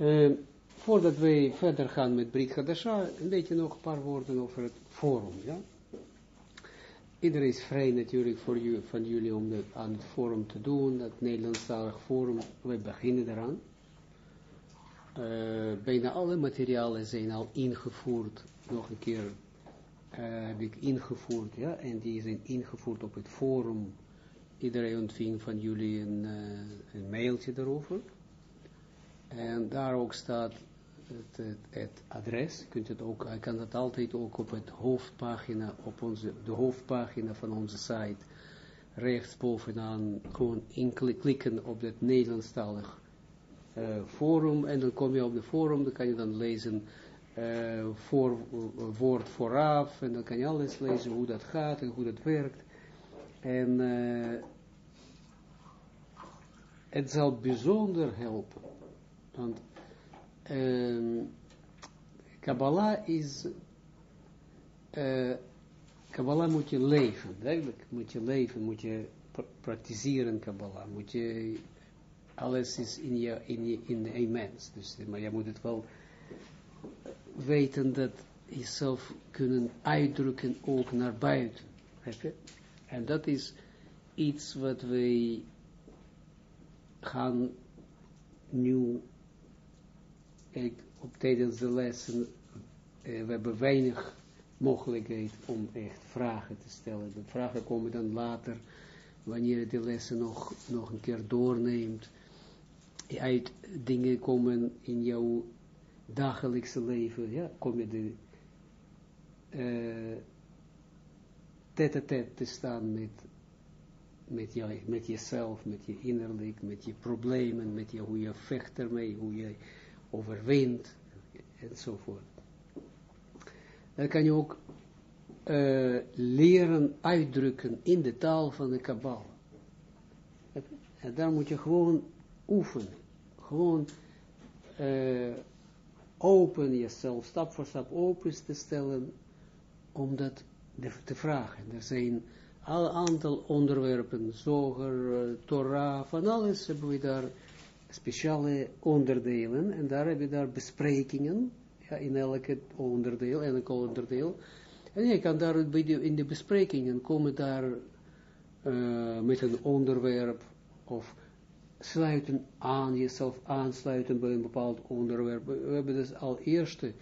Uh, voordat wij verder gaan met Brit Hadasha, een beetje nog een paar woorden over het forum, ja. Iedereen is vrij natuurlijk voor van jullie om dat aan het forum te doen, dat Nederlandstalig forum, wij beginnen eraan. Uh, bijna alle materialen zijn al ingevoerd, nog een keer uh, heb ik ingevoerd, ja, en die zijn ingevoerd op het forum. Iedereen ontving van jullie een, een mailtje daarover. En daar ook staat het, het, het, adres. Je kunt het ook, kan dat altijd ook op het hoofdpagina, op onze, de hoofdpagina van onze site, rechts bovenaan, gewoon inklikken op het Nederlandstalig uh, forum. En dan kom je op de forum, dan kan je dan lezen uh, voor, woord vooraf. En dan kan je alles lezen hoe dat gaat en hoe dat werkt. En uh, het zal bijzonder helpen. Want um, Kabbalah is, uh, Kabbalah moet je leven, duidelijk, moet je leven, moet je pr praktiseren Kabbalah, moet je, alles is in je, in je, in een mens, dus, maar je moet het wel weten dat jezelf kunnen uitdrukken ook naar buiten, en dat is iets wat wij gaan nu ik, op tijdens de lessen, eh, we hebben weinig mogelijkheid om echt vragen te stellen. De vragen komen dan later, wanneer je de lessen nog, nog een keer doorneemt. Uit dingen komen in jouw dagelijkse leven, ja, kom je de tête-à-tête te staan met, met, jou, met jezelf, met je innerlijk, met je problemen, met je, hoe je vecht ermee, hoe je overwint, enzovoort. Dan kan je ook uh, leren uitdrukken in de taal van de Kabbal. En daar moet je gewoon oefenen. Gewoon uh, open jezelf, stap voor stap open te stellen, om dat te vragen. Er zijn een aantal onderwerpen, zoger, uh, Torah, van alles hebben we daar speciale onderdelen, en daar heb je daar besprekingen, ja, in elke onderdeel, elk onderdeel, en je kan daar in de besprekingen komen daar uh, met een onderwerp, of sluiten aan, jezelf aansluiten bij een bepaald onderwerp. We hebben dus al eerste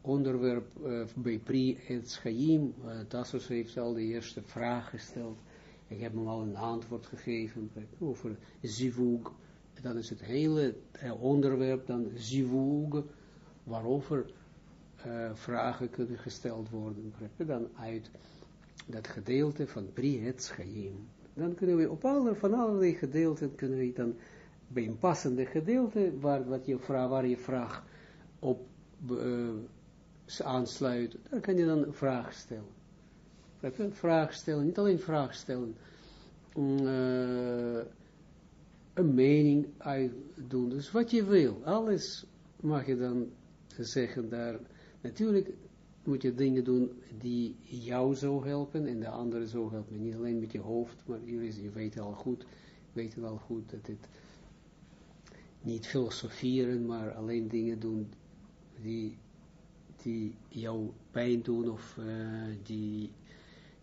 onderwerp uh, bij Pri en Schaim, uh, Tassos heeft al de eerste vraag gesteld, ik heb hem al een antwoord gegeven over zivug, dan is het hele onderwerp dan zivug, waarover uh, vragen kunnen gesteld worden. Dan uit dat gedeelte van Pri het Schaim. Dan kunnen we op alle, van allerlei gedeelten kunnen we dan bij een passende gedeelte waar, wat je vraag, waar je vraag op uh, aansluit, dan kan je dan een vraag stellen. Vraag stellen, niet alleen vraag stellen. Uh, een mening uitdoen. Dus wat je wil, alles mag je dan zeggen daar. Natuurlijk moet je dingen doen die jou zo helpen en de anderen zo helpen. Niet alleen met je hoofd, maar jullie je weten al goed, weten al goed dat het niet filosoferen, maar alleen dingen doen die, die jou pijn doen of uh, die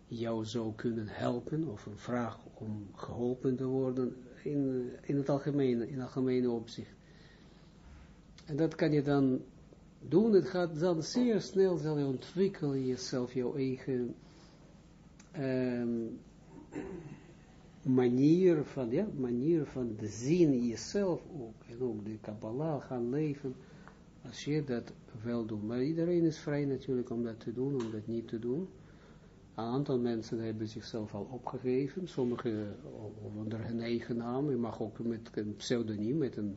jou zou kunnen helpen, of een vraag om geholpen te worden, in, in het algemene, in algemene opzicht. En dat kan je dan doen, het gaat dan zeer snel, zal je ontwikkelen jezelf, jouw eigen um, manier van, ja, manier van de zien jezelf ook, en ook de Kabbalah gaan leven, als je dat wel doet. Maar iedereen is vrij natuurlijk om dat te doen, om dat niet te doen. Een aantal mensen hebben zichzelf al opgegeven, sommigen onder hun eigen naam, je mag ook met een pseudoniem, met een,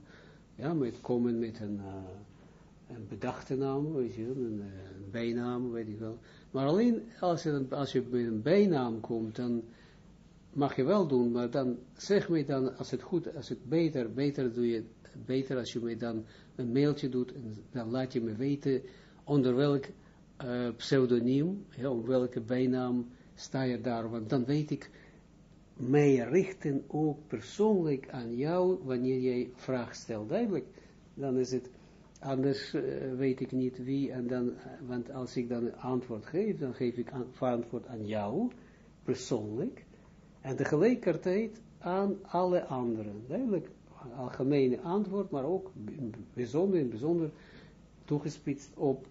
ja, met komen met een, uh, een bedachte naam, weet je, een, een bijnaam, weet ik wel. Maar alleen als je, als je met een bijnaam komt, dan mag je wel doen, maar dan zeg me dan, als het goed, als het beter, beter doe je, beter als je me dan een mailtje doet, en dan laat je me weten onder welk uh, pseudoniem, ja, welke bijnaam sta je daar, want dan weet ik mij richten ook persoonlijk aan jou, wanneer jij vraag stelt, duidelijk, dan is het Anders uh, weet ik niet wie, en dan, want als ik dan een antwoord geef, dan geef ik antwoord aan jou, persoonlijk, en tegelijkertijd aan alle anderen. Duidelijk, algemene antwoord, maar ook bijzonder, bijzonder toegespitst op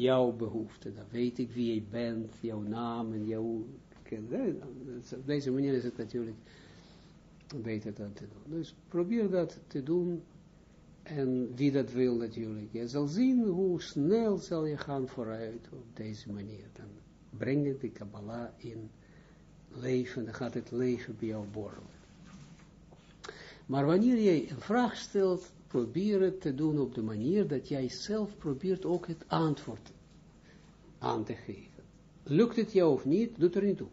jouw behoefte. Dan weet ik wie je bent, jouw naam en jouw... Op deze manier is het natuurlijk beter dan te doen. Dus probeer dat te doen en wie dat wil natuurlijk. Je zal zien hoe snel zal je gaan vooruit op deze manier. Dan breng je de Kabbalah in leven, dan gaat het leven bij jou borrelen. Maar wanneer jij een vraag stelt, probeer het te doen op de manier dat jij zelf probeert ook het antwoord aan te geven. Lukt het jou of niet, doet er niet toe.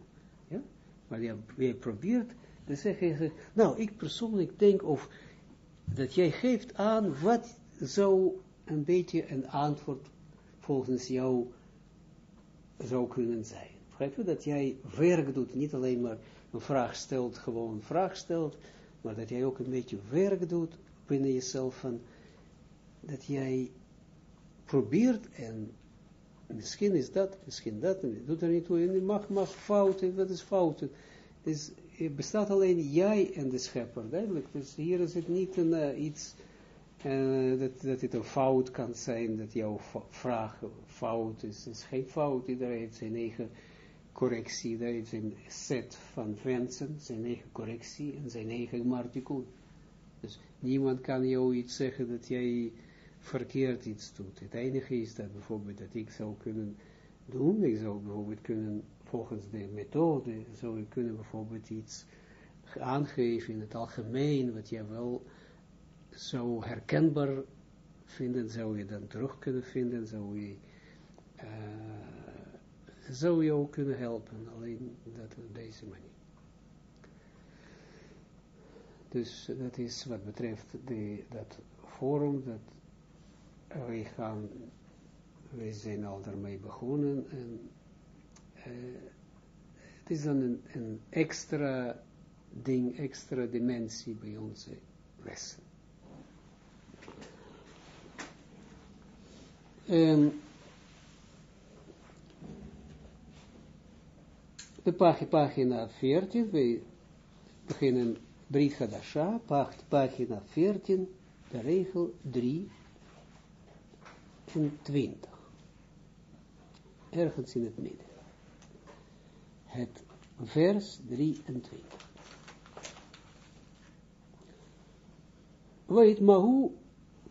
Ja? Maar je, probeert te zeggen, nou, ik persoonlijk denk of dat jij geeft aan wat zou een beetje een antwoord volgens jou zou kunnen zijn. Begrijp je? Dat jij werk doet, niet alleen maar een vraag stelt, gewoon een vraag stelt, maar dat jij ook een beetje werk doet binnen jezelf, van, dat jij probeert en misschien is dat, misschien dat, doet er niet toe, je mag, mag fouten, wat is fouten? Dus het bestaat alleen jij en de schepper, duidelijk. Dus hier is het niet een, uh, iets, uh, dat, dat het een fout kan zijn, dat jouw vraag fout is. Het is geen fout, iedereen heeft zijn eigen correctie, daar heeft zijn set van wensen, zijn eigen correctie en zijn eigen martikun. Dus niemand kan jou iets zeggen dat jij verkeerd iets doet. Het enige is dat bijvoorbeeld dat ik zou kunnen doen, ik zou bijvoorbeeld kunnen, volgens de methode, zou ik kunnen bijvoorbeeld iets aangeven in het algemeen, wat jij wel zo herkenbaar vinden, zou je dan terug kunnen vinden, zou je, uh, zou je ook kunnen helpen, alleen dat op deze manier. Dus dat is wat betreft de, dat forum, dat wij gaan, wij zijn al daarmee begonnen en uh, het is dan een, een, extra ding, extra dimensie bij onze lessen. Um, de pagina 14, wij beginnen Brit Hadasha, pagina 14, de regel 3 20. Ergens in het midden. Het vers 23. Weet mahu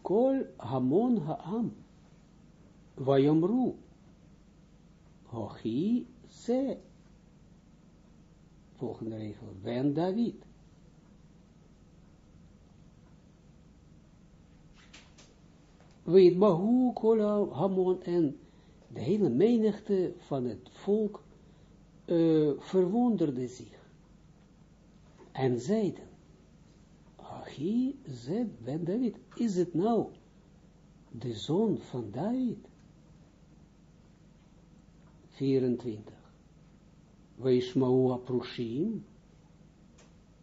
kol hamon haam. Vayomru. Hochi se. Volgende regel. Ben David. Weet hoe Kola Hamon en de hele menigte van het volk uh, verwonderde zich. En zeiden, Achi, ze ben David, is het nou de zoon van David? 24. Weishmau aprushim,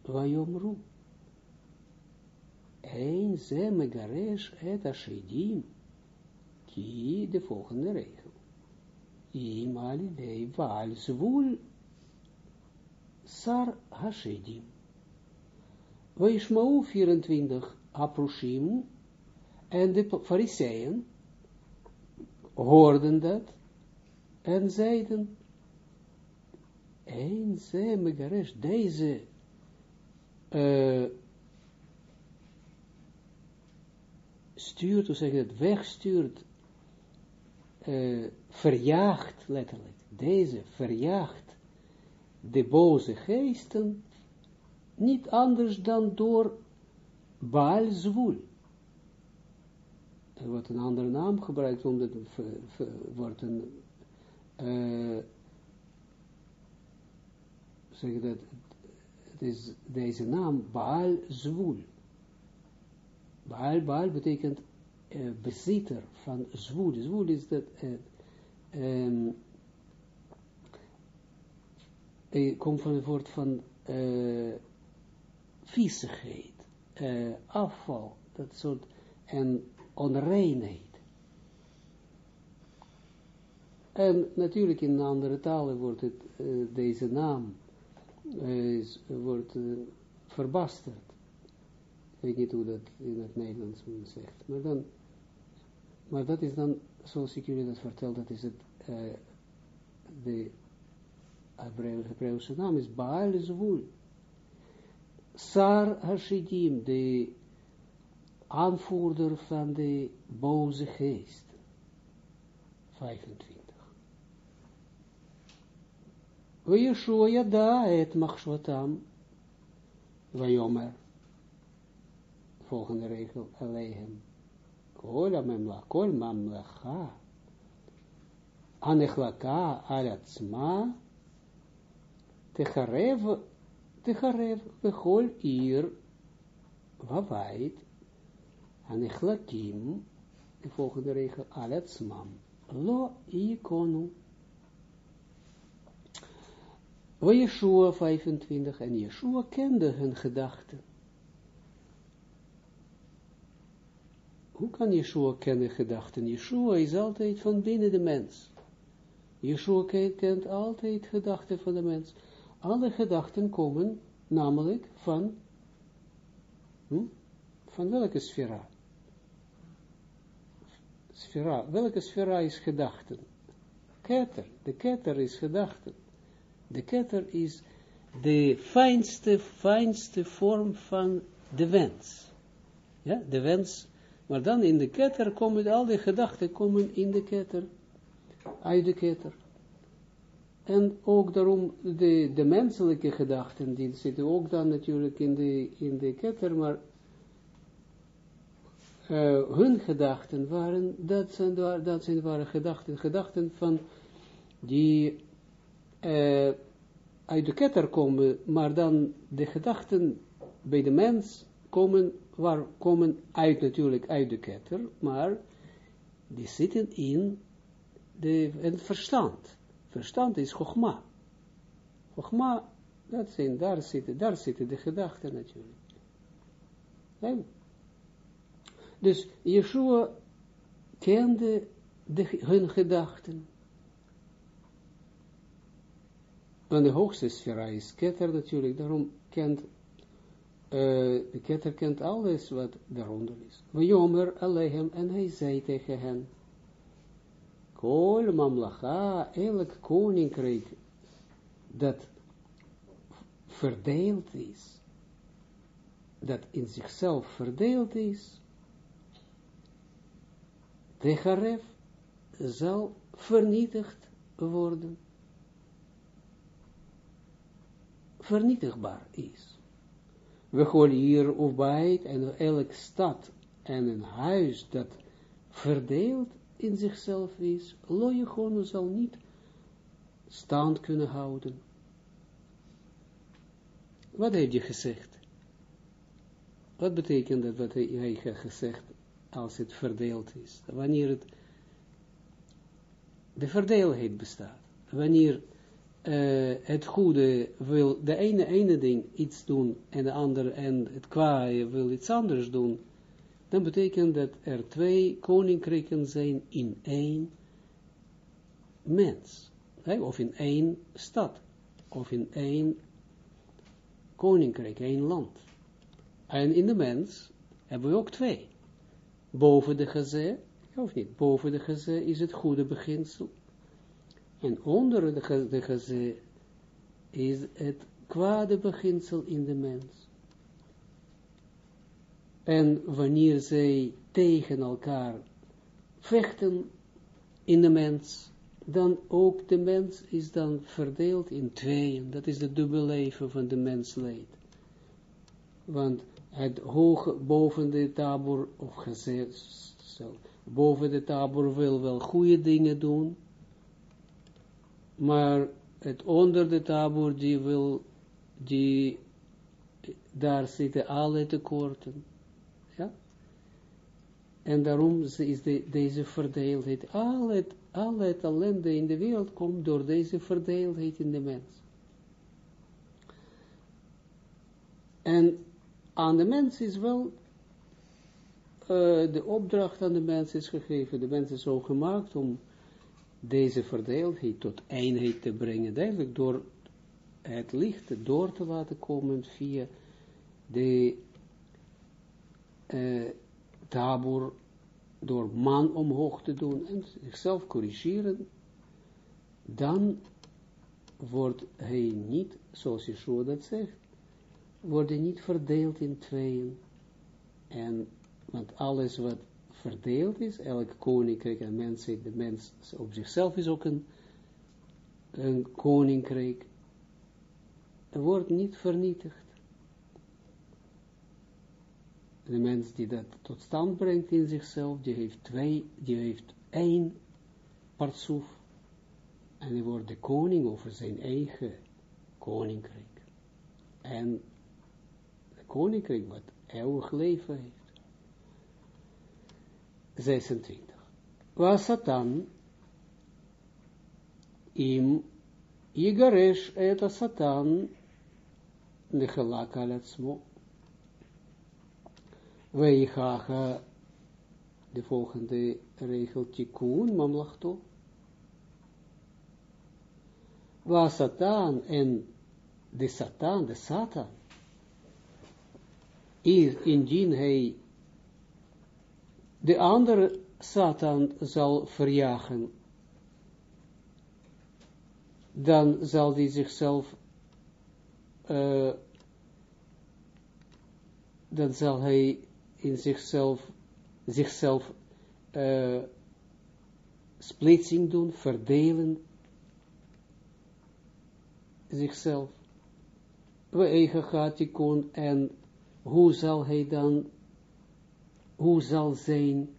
vayomru. Een ze megaresh et ashedim, ki de volgende regel. Im alidei vaal zvul sar hashedim. Weishmau 24 aprushim en de fariseeën hoorden dat en zeiden, een ze megaresh, deze uh, stuurt, hoe het, wegstuurt, uh, verjaagt, letterlijk, deze verjaagt de boze geesten niet anders dan door Baal Zwoel. Er wordt een andere naam gebruikt, omdat het wordt een, uh, zeg dat, het is deze naam Baal Zwoel. Baal, Baal betekent uh, bezitter van zwoel. Zwoel is dat, uh, komt van het woord van viezigheid, afval, dat soort, en onreinheid. En natuurlijk in andere talen wordt deze naam wordt verbasterd. Ik weet niet hoe dat in het Nederlands men zegt. Maar, dan, maar dat is dan, zoals ik jullie dat vertel, dat is het, de Hebreeuwse naam is Baal. Sar Hashidim, de aanvoerder van de boze geest. 25. Yeshua yada et machshvatam. Vayomer. Volgende regel, alehem. Kol amemla, kol mamlecha. Anechlaka alatzma. Techarev, techarev, bechol ir. Wawait. Anechlakim. De volgende regel, alatzmam. Lo ikonu. Waar Yeshua 25 en Yeshua kende hun gedachten. Hoe kan Yeshua kennen gedachten? Yeshua is altijd van binnen de mens. Yeshua kent altijd gedachten van de mens. Alle gedachten komen namelijk van, hm? van welke sfera? Sfera, welke sfera is gedachten? Keter, de keter is gedachten. De ketter is de fijnste, fijnste vorm van de wens. Ja, de wens. Maar dan in de ketter komen al die gedachten komen in de ketter. Uit de ketter. En ook daarom de, de menselijke gedachten, die zitten ook dan natuurlijk in de, in de ketter, maar uh, hun gedachten waren, dat zijn, dat zijn waren gedachten, gedachten van die uh, uit de ketter komen, maar dan de gedachten bij de mens komen, waar, komen uit natuurlijk uit de ketter, maar die zitten in de, het verstand. Verstand is chogma. Chogma, dat zijn, daar zitten, daar zitten de gedachten natuurlijk. Dus Yeshua kende de, hun gedachten. En de hoogste sfera is ketter natuurlijk, daarom kent, uh, de ketter kent alles wat daaronder is. Vajomer alehem, en hij zei tegen hen, Kol mamlacha, elk koninkrijk dat verdeeld is, dat in zichzelf verdeeld is, de zal vernietigd worden. vernietigbaar is. We gooien hier of bij en elk stad en een huis dat verdeeld in zichzelf is, gewoon zal niet stand kunnen houden. Wat heeft je gezegd? Wat betekent dat wat hij heeft gezegd als het verdeeld is? Wanneer het de verdeelheid bestaat. Wanneer uh, het goede wil de ene, ene ding iets doen en de andere en het kwaaie wil iets anders doen, dan betekent dat er twee koninkrijken zijn in één mens. Of in één stad. Of in één koninkrijk, één land. En in de mens hebben we ook twee. Boven de geze, of niet, boven de geze is het goede beginsel. En onder de, de is het kwade beginsel in de mens. En wanneer zij tegen elkaar vechten in de mens, dan ook de mens is dan verdeeld in tweeën. Dat is de dubbele leven van de mens leed. Want het hoge boven de tabor, of gezegd, boven de tabor wil wel goede dingen doen, maar het onder de taboer, die wil, die, daar zitten alle tekorten. Ja? En daarom is de, deze verdeeldheid, al het, al het ellende in de wereld komt door deze verdeeldheid in de mens. En aan de mens is wel de opdracht aan de mens is gegeven, de mens is zo gemaakt om deze verdeeldheid tot eenheid te brengen, eigenlijk door het licht door te laten komen via de uh, tabor, door man omhoog te doen en zichzelf corrigeren, dan wordt hij niet, zoals Yeshua dat zegt, wordt hij niet verdeeld in tweeën. En, want alles wat verdeeld is, elk koninkrijk en mens, de mens op zichzelf is ook een, een koninkrijk, wordt niet vernietigd. De mens die dat tot stand brengt in zichzelf, die heeft twee, die heeft één partsoef, en hij wordt de koning over zijn eigen koninkrijk. En de koninkrijk wat eeuwig leven heeft. 26. Was Satan im Yigaresh et Satan נחלק על עצמו. Weichaga, de volgende regel, tikkun, mamlachto. Waar Satan en de Satan, de Satan, is indien hij de andere Satan zal verjagen, dan zal hij zichzelf, uh, dan zal hij in zichzelf, zichzelf uh, splitsing doen, verdelen, zichzelf. We eigen gaat die kon en hoe zal hij dan hoe zal zijn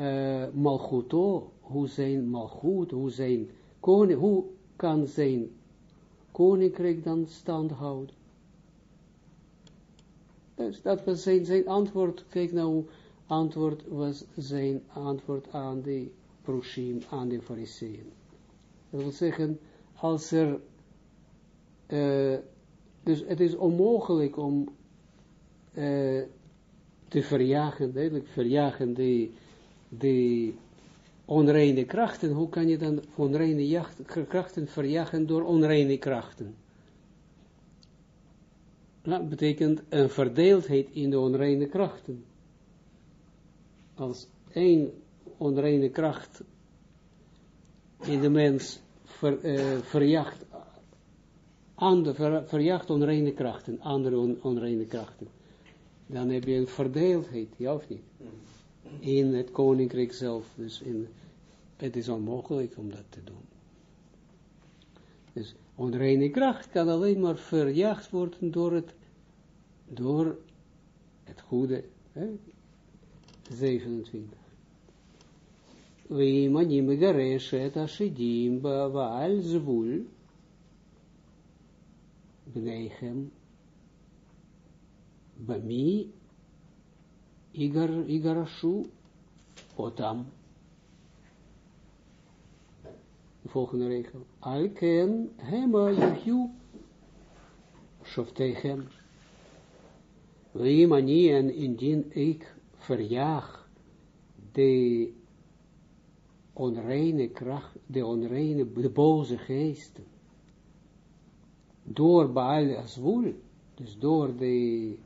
uh, malchuto, hoe zijn malchut, hoe zijn koning, hoe kan zijn koninkrijk dan stand houden? Dus dat was zijn, zijn antwoord, kijk nou, antwoord was zijn antwoord aan de proshim, aan de fariseeën. Dat wil zeggen, als er, uh, dus het is onmogelijk om uh, te verjagen, duidelijk verjagen de, de onreine krachten. Hoe kan je dan onreine jacht, krachten verjagen door onreine krachten? Dat betekent een verdeeldheid in de onreine krachten. Als één onreine kracht in de mens ver, uh, verjaagt, andere, ver, verjaagt onreine krachten, andere on, onreine krachten dan heb je een verdeeldheid, ja of niet? In het koninkrijk zelf. Dus in, het is onmogelijk om dat te doen. Dus onreine kracht kan alleen maar verjaagd worden door het, door het goede. Hè? 27. ואם אני מגרש את השדים ועל זבול, בניכם Bami Igar, Igarashu Otam. De volgende regel. Alken Hema Yuhu Shoftechem. Wimani en indien ik verjaag de onreine kracht, de onreine, de boze geesten, door Baal Azwul, dus door de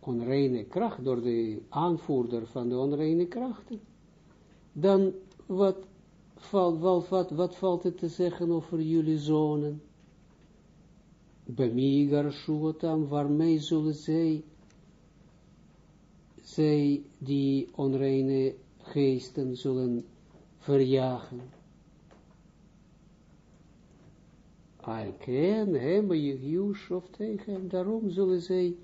onreine kracht, door de aanvoerder van de onreine krachten, dan wat, valt, wat, wat, valt het te zeggen over jullie zonen? Bemigar Shuatam, waarmee zullen zij, zij die onreine geesten zullen verjagen. Alken, hem, Jehush of tegen, daarom zullen zij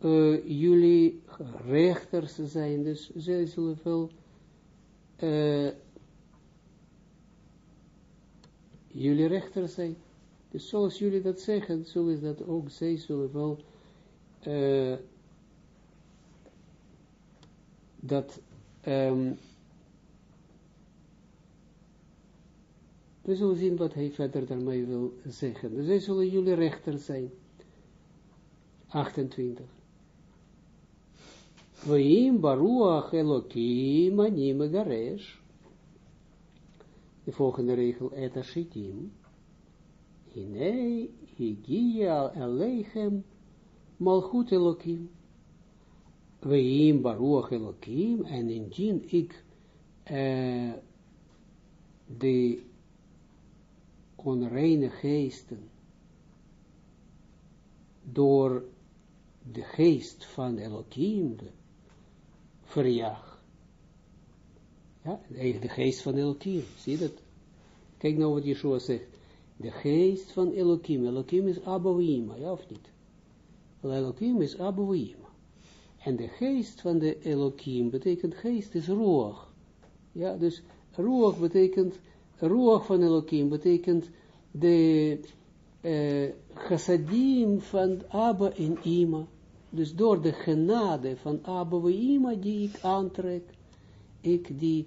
uh, jullie rechters zijn, dus zij zullen wel uh, jullie rechters zijn. Dus zoals jullie dat zeggen, zullen dat ook, zij zullen wel uh, dat um, we zullen zien wat hij verder daarmee wil zeggen. Dus zij zullen jullie rechter zijn. 28. Veim baruach elokim ani megaresh. De volgende regel, et ashitim. Hine higia elechem malchut elokim. Veim baruach elokim, en indien ik uh, de onreine geesten door de geest van Elohim verjaag. Ja, de geest van Elohim, zie je dat? Kijk nou wat Yeshua zegt. De geest van Elohim. Elohim is Abouima, ja of niet? Elohim is Abouima. En de geest van de Elohim betekent geest is Ruach. Ja, dus Ruach betekent, Ruach van Elohim betekent de uh, chassadim van Abba en Ima. Dus door de genade van Abba en Ima die ik aantrek, ik die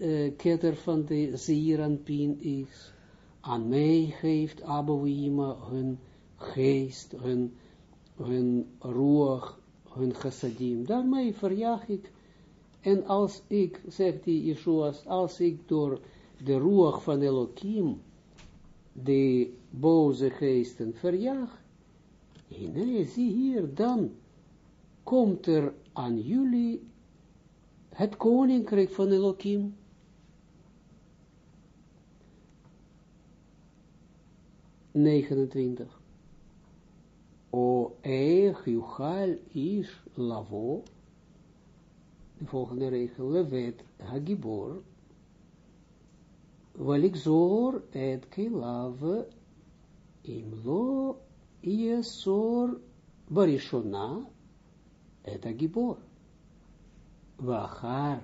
uh, ketter van de Zeeranpien is, aan mij geeft Abba en Ima hun geest, hun, hun ruach, hun chassadim. Daarmee verjaag ik, en als ik, zegt die Yeshua, als ik door de ruach van Elohim, de boze geesten verjaag. Nee, zie hier, dan komt er aan jullie het koninkrijk van Elohim. Negenentwintig. O eich juchal is lavo, de volgende regel, levet hagibor, Walikzor et kilav imlo yesor barishona et agibor. Wachar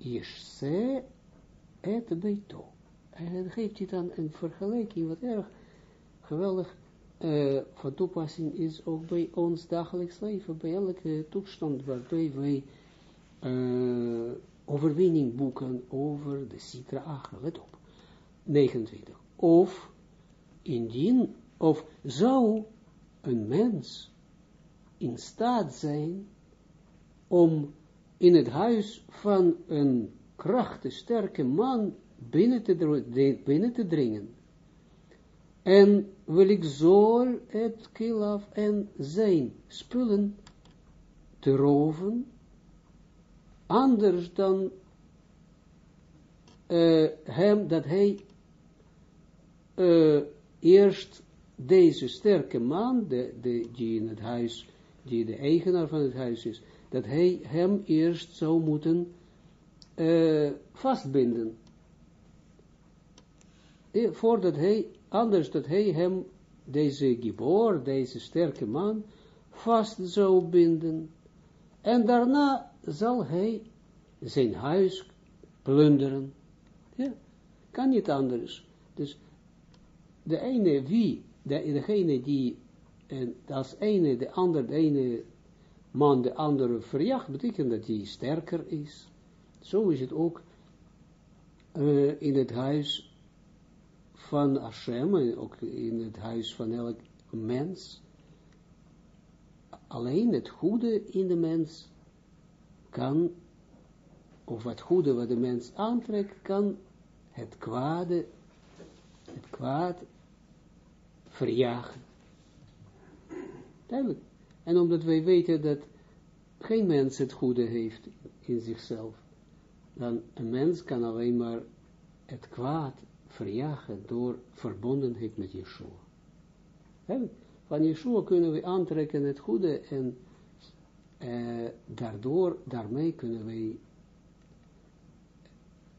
ishse et beito. En dan geeft hij dan een vergelijking wat erg geweldig uh, van toepassing is ook bij ons dagelijks leven, bij elke toestand waarbij wij uh, overwinning boeken over de Sitra Achra. Let op. 29. Of, indien, of zou een mens in staat zijn om in het huis van een krachtige, sterke man binnen te, binnen te dringen. En wil ik zo het kilaf en zijn spullen te roven, anders dan uh, hem, dat hij uh, eerst deze sterke man, de, de, die in het huis, die de eigenaar van het huis is, dat hij hem eerst zou moeten uh, vastbinden. Voordat hij, anders dat hij hem, deze geboor, deze sterke man, vast zou binden. En daarna zal hij zijn huis plunderen. Ja, kan niet anders. Dus de ene wie, de, degene die, en als ene, de ander, de ene man de andere verjaagt, betekent dat hij sterker is. Zo is het ook uh, in het huis van Hashem, en ook in het huis van elk mens. Alleen het goede in de mens kan, of wat goede wat de mens aantrekt, kan het kwade, het kwaad verjagen. Duidelijk. En omdat wij weten dat geen mens het goede heeft in zichzelf, dan een mens kan alleen maar het kwaad verjagen door verbondenheid met Yeshua. Van Yeshua kunnen we aantrekken het goede en uh, daardoor, daarmee kunnen wij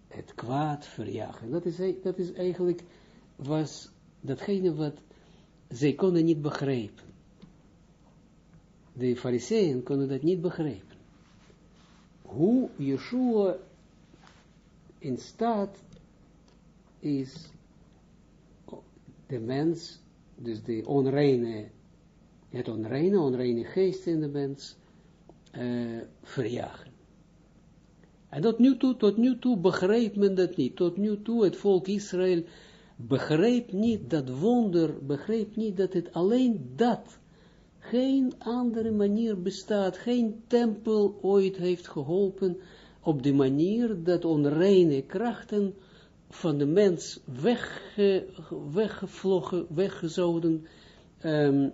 het kwaad verjagen. Dat is, dat is eigenlijk, was datgene wat zij konden niet begrijpen. De fariseeën konden dat niet begrijpen. Hoe Yeshua in staat is de mens, dus de onreine, het onreine, onreine geest in de mens, uh, verjagen. En tot nu toe, tot nu toe begrijpt men dat niet. Tot nu toe, het volk Israël begrijpt niet dat wonder, begrijpt niet dat het alleen dat Geen andere manier bestaat, geen tempel ooit heeft geholpen op de manier dat onreine krachten van de mens wegge, weggevlogen, weggezouden, um,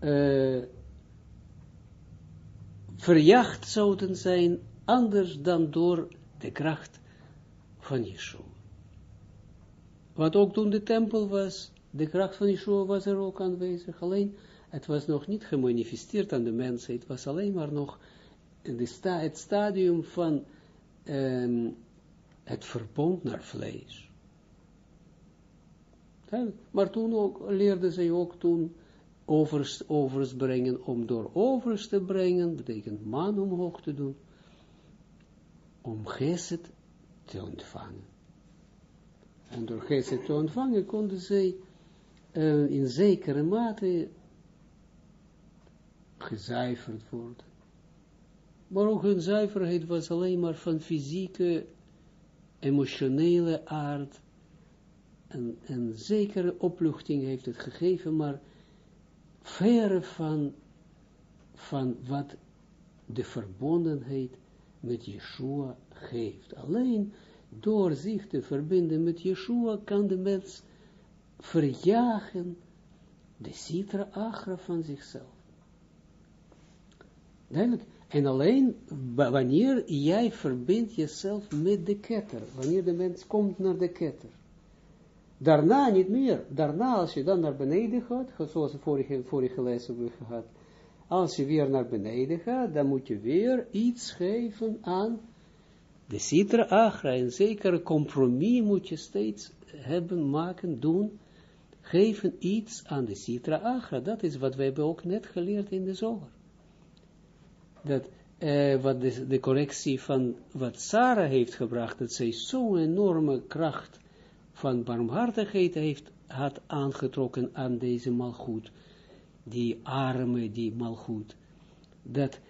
uh, verjaagd zouden zijn, anders dan door de kracht van Yeshua. Wat ook toen de tempel was, de kracht van Yeshua was er ook aanwezig, alleen het was nog niet gemanifesteerd aan de mensen, het was alleen maar nog de sta het stadium van um, het verbond naar vlees. Maar toen ook, leerden zij ook toen overs, overs brengen, om door overs te brengen, betekent man omhoog te doen, om geset te ontvangen. En door geset te ontvangen konden zij uh, in zekere mate gezuiverd worden. Maar ook hun zuiverheid was alleen maar van fysieke, emotionele aard. En een zekere opluchting heeft het gegeven, maar verre van, van wat de verbondenheid met Yeshua geeft. Alleen door zich te verbinden met Yeshua kan de mens verjagen de citra agra van zichzelf. Duidelijk. En alleen wanneer jij verbindt jezelf met de ketter, wanneer de mens komt naar de ketter. Daarna niet meer. Daarna, als je dan naar beneden gaat, zoals we vorige, vorige les hebben gehad, als je weer naar beneden gaat, dan moet je weer iets geven aan de citra agra. Een zekere compromis moet je steeds hebben, maken, doen, geven iets aan de citra agra. Dat is wat we hebben ook net geleerd in de zomer dat uh, wat de, de, correctie van wat Sarah heeft gebracht, dat zij zo'n enorme kracht van barmhartigheid heeft, had aangetrokken aan deze malgoed, die arme, die malgoed, dat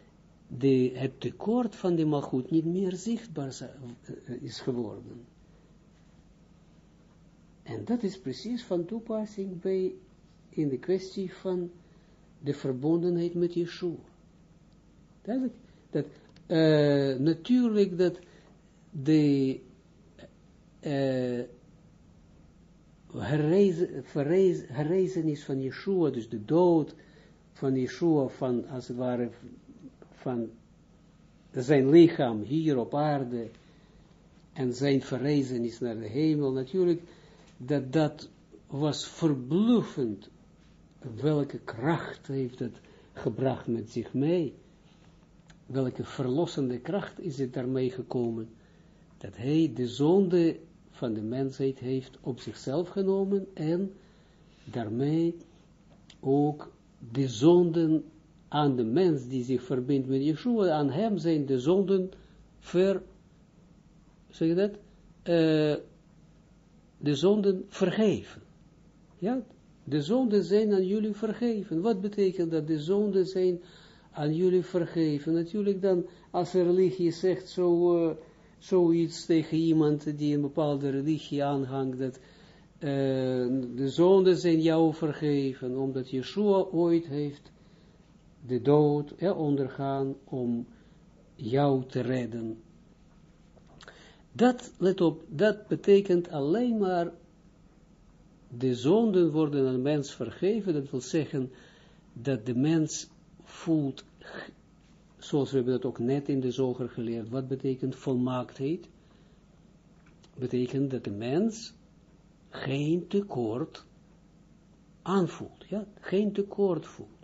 de, het tekort van die malgoed niet meer zichtbaar eh, is geworden. En dat is precies van toepassing bij, in de kwestie van de verbondenheid met Yeshua. Dat uh, natuurlijk dat de uh, van Yeshua, dus de dood van Yeshua, van, als het ware, van zijn lichaam hier op aarde, en zijn verrezenis naar de hemel, natuurlijk, dat dat was verbluffend, welke kracht heeft het gebracht met zich mee, welke verlossende kracht is het daarmee gekomen, dat hij de zonde van de mensheid heeft op zichzelf genomen en daarmee ook de zonden aan de mens die zich verbindt met Yeshua, aan hem zijn de zonden ver, zeg je dat, uh, de zonden vergeven. Ja, de zonden zijn aan jullie vergeven. Wat betekent dat de zonden zijn aan jullie vergeven. Natuurlijk dan, als de religie zegt zo, uh, zoiets tegen iemand die een bepaalde religie aanhangt, dat uh, de zonden zijn jou vergeven, omdat Yeshua ooit heeft de dood ondergaan om jou te redden. Dat, let op, dat betekent alleen maar de zonden worden aan mens vergeven, dat wil zeggen dat de mens voelt, zoals we hebben dat ook net in de zoger geleerd, wat betekent volmaaktheid? Betekent dat de mens geen tekort aanvoelt, ja, geen tekort voelt.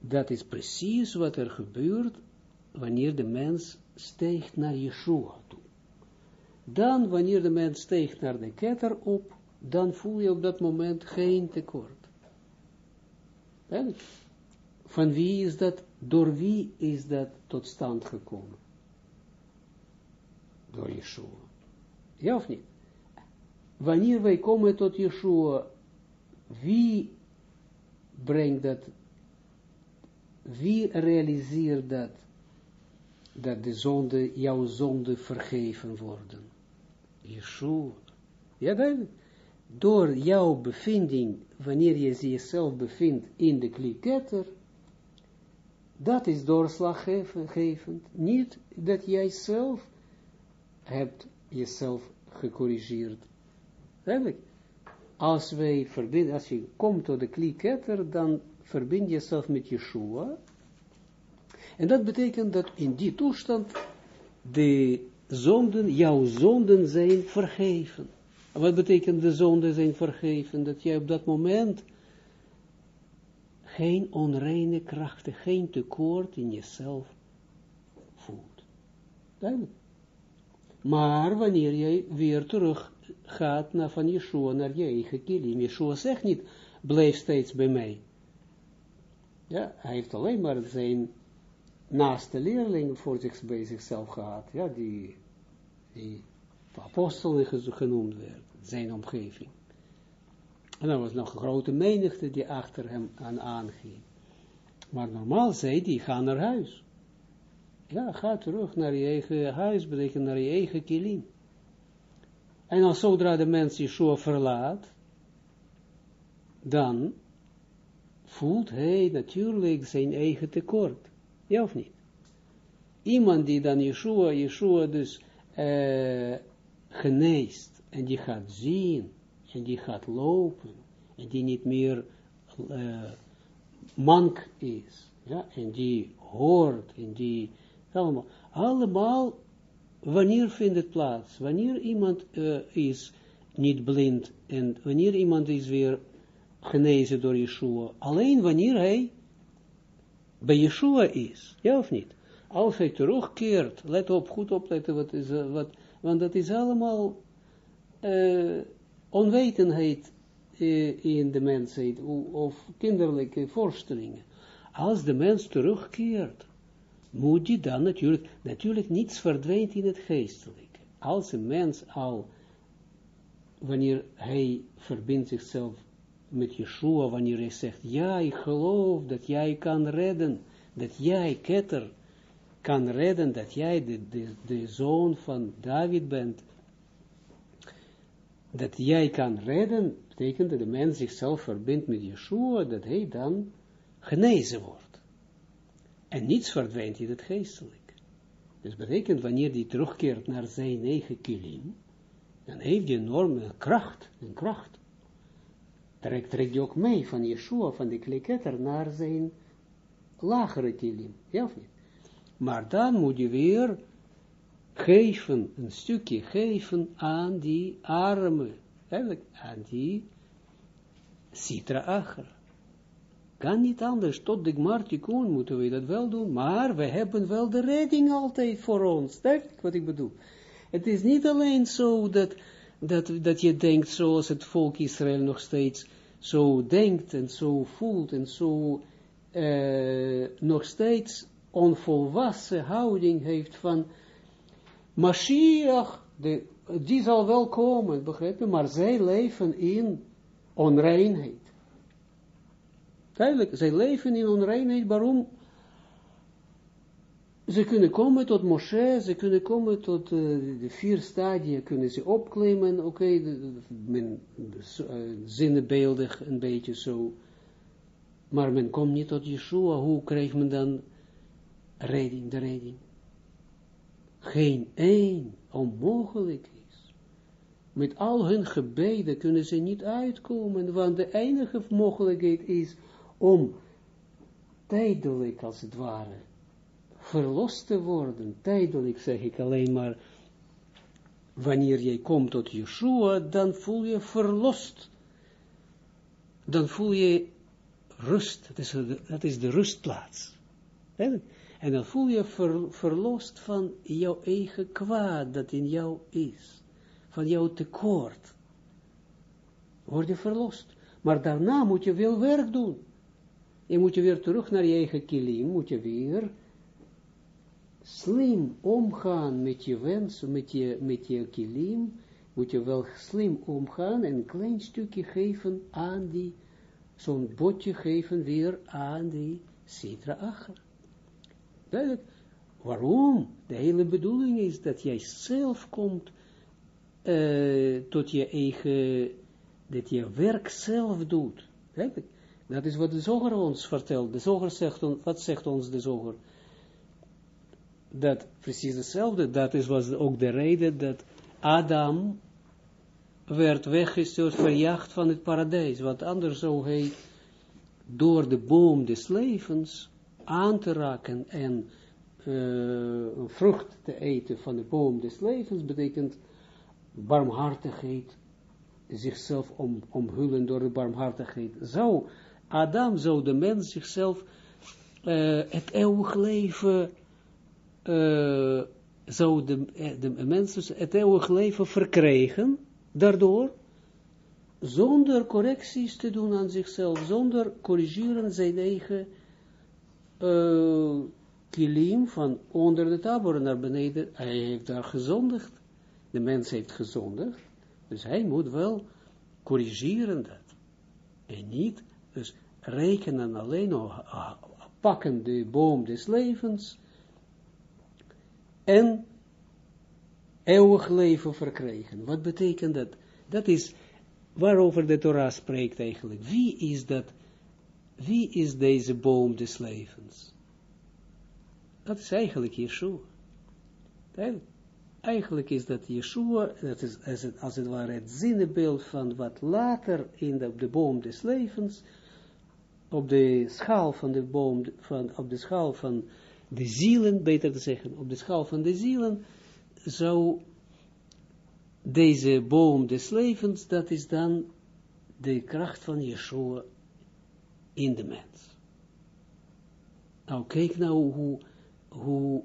Dat is precies wat er gebeurt wanneer de mens steekt naar Yeshua toe. Dan, wanneer de mens steekt naar de ketter op, dan voel je op dat moment geen tekort. Van wie is dat, door wie is dat tot stand gekomen? Door Yeshua. Ja of niet? Wanneer wij komen tot Yeshua, wie brengt dat, wie realiseert dat, dat de zonde, jouw zonde vergeven worden? Yeshua. Ja, duidelijk. door jouw bevinding, wanneer je jezelf bevindt in de kliketter, dat is doorslaggevend. Niet dat jij zelf hebt jezelf gecorrigeerd. Eigenlijk, als wij verbinden, als je komt tot de kliketter, dan verbind je jezelf met Yeshua. En dat betekent dat in die toestand de zonden, jouw zonden zijn vergeven. Wat betekent de zonden zijn vergeven? Dat jij op dat moment geen onreine krachten, geen tekort in jezelf voelt. Duidelijk. Maar wanneer jij weer terug gaat naar van Yeshua, naar je eigen kilim, Yeshua zegt niet, blijf steeds bij mij. Ja, hij heeft alleen maar zijn naaste leerling voor zich, bij zichzelf gehad, ja, die, die apostelen genoemd werd, zijn omgeving. En er was nog een grote menigte die achter hem aan aanging. Maar normaal zei die, ga naar huis. Ja, ga terug naar je eigen huis, betekent naar je eigen kilim. En als zodra de mens Yeshua verlaat, dan voelt hij natuurlijk zijn eigen tekort. Ja of niet? Iemand die dan Yeshua, Yeshua dus uh, geneest, en die gaat zien, en die gaat lopen, en die niet meer uh, mank is, ja, en die hoort, en die, allemaal, allemaal, wanneer vindt het plaats? Wanneer iemand uh, is niet blind, en wanneer iemand is weer genezen door Yeshua, alleen wanneer hij bij Yeshua is, ja of niet? Als hij terugkeert, let op, goed opletten, wat is, uh, wat, want dat is allemaal uh, onwetendheid uh, in de mensheid, of kinderlijke voorstellingen. Als de mens terugkeert, moet hij dan natuurlijk, natuurlijk niets verdwijnt in het geestelijke. Als een mens al, wanneer hij verbindt zichzelf met Yeshua, wanneer hij zegt, ja, ik geloof dat jij kan redden, dat jij, ketter, kan redden, dat jij de, de, zoon van David bent, dat jij kan redden, betekent dat de mens zichzelf verbindt met Yeshua, dat hij dan genezen wordt. En niets verdwijnt in het geestelijk. Dus betekent, wanneer hij terugkeert naar zijn eigen kilim, dan heeft hij enorme kracht, een kracht. Trekt, trekt ook mee van Yeshua, van de kliketter, naar zijn lagere kilim. Ja of niet? Maar dan moet je weer geven, een stukje geven aan die armen, eigenlijk aan die citra acher. Kan niet anders, tot de gmartikun moeten we dat wel doen, maar we hebben wel de redding altijd voor ons, duidelijk wat ik bedoel. Het is niet alleen zo dat, dat, dat je denkt zoals het volk Israël nog steeds zo denkt en zo voelt en zo uh, nog steeds onvolwassen houding heeft van Mashiach, de, die zal wel komen, begrijp je, maar zij leven in onreinheid. Duidelijk, zij leven in onreinheid, waarom? Ze kunnen komen tot Moshe, ze kunnen komen tot uh, de vier stadia, kunnen ze opklimmen, oké, okay, men uh, een beetje zo, maar men komt niet tot Yeshua, hoe krijgt men dan redding, de redding? Geen één onmogelijk is. Met al hun gebeden kunnen ze niet uitkomen, want de enige mogelijkheid is om tijdelijk, als het ware, verlost te worden. Tijdelijk zeg ik alleen maar, wanneer jij komt tot Yeshua, dan voel je verlost. Dan voel je rust. Dat is, dat is de rustplaats. En dan voel je ver, verlost van jouw eigen kwaad dat in jou is. Van jouw tekort. Word je verlost. Maar daarna moet je veel werk doen. Je moet je weer terug naar je eigen kilim, moet je weer slim omgaan met je wens, met je, met je kilim, moet je wel slim omgaan en een klein stukje geven aan die, zo'n botje geven weer aan die citra achter. Duidelijk. Waarom? De hele bedoeling is dat jij zelf komt tot je eigen dat je werk zelf doet. Dat is wat de zoger ons vertelt. De zoger zegt, wat zegt ons de zoger? Dat precies hetzelfde, dat is was ook de reden dat Adam werd weggestuurd, verjaagd van het paradijs. Wat anders zou hij door de boom des levens aan te raken en uh, vrucht te eten van de boom des levens, betekent barmhartigheid, zichzelf om, omhullen door de barmhartigheid. Zou Adam, zou de mens zichzelf uh, het eeuwig leven, uh, zou de, de mens het eeuwig leven verkrijgen, daardoor, zonder correcties te doen aan zichzelf, zonder corrigeren zijn eigen uh, kilim van onder de tabor naar beneden, hij heeft daar gezondigd. De mens heeft gezondigd, dus hij moet wel corrigeren dat. En niet, dus rekenen alleen nog, pakken de boom des levens en eeuwig leven verkrijgen. Wat betekent dat? Dat is waarover de Torah spreekt eigenlijk. Wie is dat? Wie is deze boom des levens? Dat is eigenlijk Yeshua. Eigenlijk is dat Yeshua, dat is als het, als het ware het zinnebeeld van wat later in de, de boom des levens, op de schaal van de boom, van, op de schaal van de zielen, beter te zeggen, op de schaal van de zielen, zou deze boom des levens, dat is dan de kracht van Yeshua in de mens. Nou, kijk nou hoe, hoe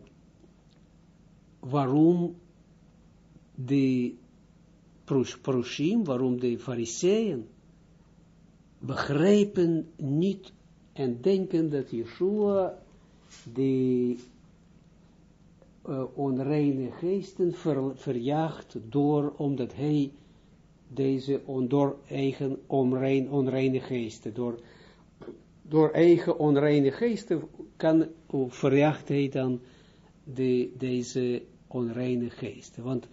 waarom de proshim, waarom de fariseeën begrijpen niet en denken dat Yeshua de uh, onreine geesten ver, verjaagd door, omdat hij deze on, door eigen onrein, onreine geesten, door, door eigen onreine geesten kan, verjaagt hij dan de, deze onreine geesten. Want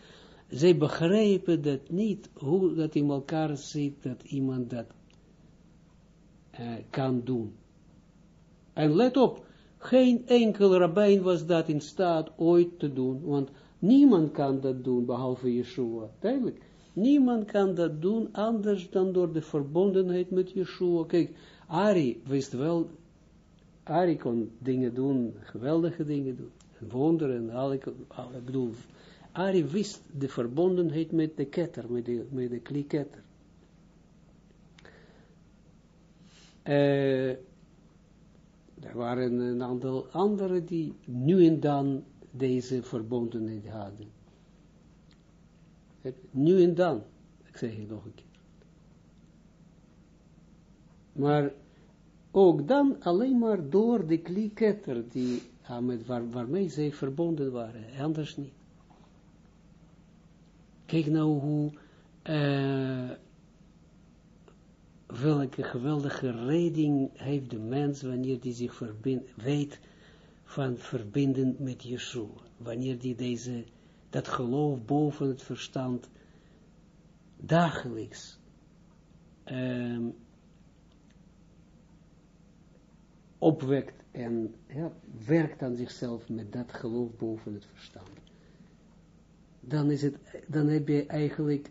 zij begrijpen dat niet, hoe dat in elkaar zit, dat iemand dat uh, kan doen. En let op, geen enkel rabbijn was dat in staat ooit te doen, want niemand kan dat doen, behalve Yeshua. Duidelijk. Niemand kan dat doen anders dan door de verbondenheid met Yeshua. Kijk, Ari wist wel, Ari kon dingen doen, geweldige dingen doen, wonderen, alle, ik bedoel, Ari wist de verbondenheid met de ketter, met de, met de kliketter. Uh, er waren een aantal anderen die nu en dan deze verbondenheid hadden. Nu en dan, ik zeg het nog een keer. Maar ook dan alleen maar door de kliketter die, met waar, waarmee zij verbonden waren, anders niet. Kijk nou hoe uh, welke geweldige reding heeft de mens wanneer die zich verbind, weet van verbinden met Yeshua. Wanneer die deze, dat geloof boven het verstand dagelijks um, opwekt en ja, werkt aan zichzelf met dat geloof boven het verstand. Dan, is het, dan heb je eigenlijk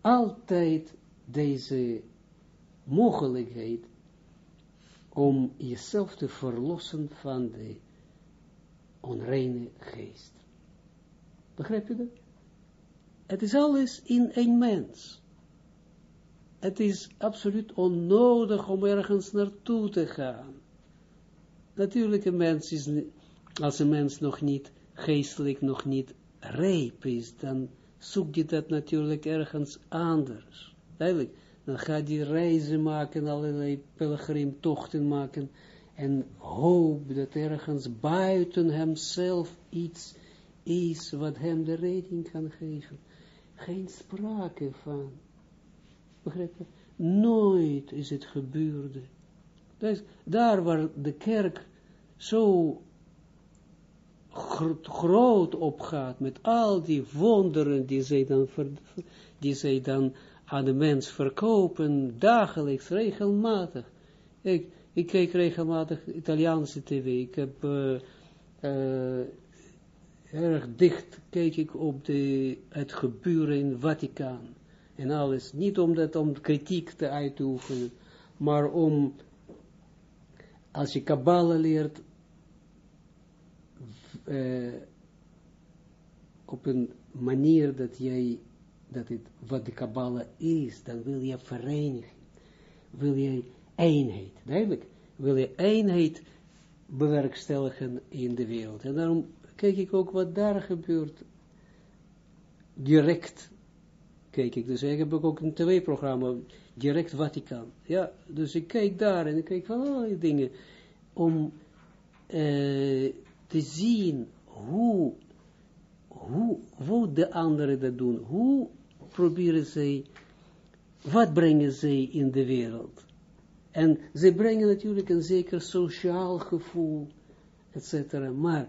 altijd deze mogelijkheid om jezelf te verlossen van de onreine geest. Begrijp je dat? Het is alles in een mens. Het is absoluut onnodig om ergens naartoe te gaan. Natuurlijk, een mens is, als een mens nog niet, geestelijk nog niet rijp is, dan zoekt je dat natuurlijk ergens anders. Duidelijk. Dan gaat hij reizen maken, allerlei pelgrimtochten maken. En hoop dat ergens buiten hemzelf iets is wat hem de rating kan geven. Geen sprake van. Begrijp je? Nooit is het gebeurde. Dus daar waar de kerk zo groot opgaat met al die wonderen die zij dan, die zij dan aan de mens verkopen, dagelijks, regelmatig. Ik, ik kijk regelmatig Italiaanse tv. Ik heb uh, uh, erg dicht keek ik op de, het gebeuren in Vaticaan. En alles. Niet om dat om kritiek te uitoefenen, maar om, als je Kabbalah leert, uh, op een manier dat jij, dat het, wat de Kabbalah is, dan wil je verenigen. Wil je eenheid, duidelijk. Wil je eenheid bewerkstelligen in de wereld. En daarom kijk ik ook wat daar gebeurt. Direct kijk ik. Dus ik heb ook een tv-programma, direct Vaticaan. Ja, dus ik kijk daar en ik kijk van allerlei dingen. Om uh, te zien hoe, hoe, hoe de anderen dat doen. Hoe proberen zij, wat brengen zij in de wereld. En ze brengen natuurlijk een zeker sociaal gevoel, etc. Maar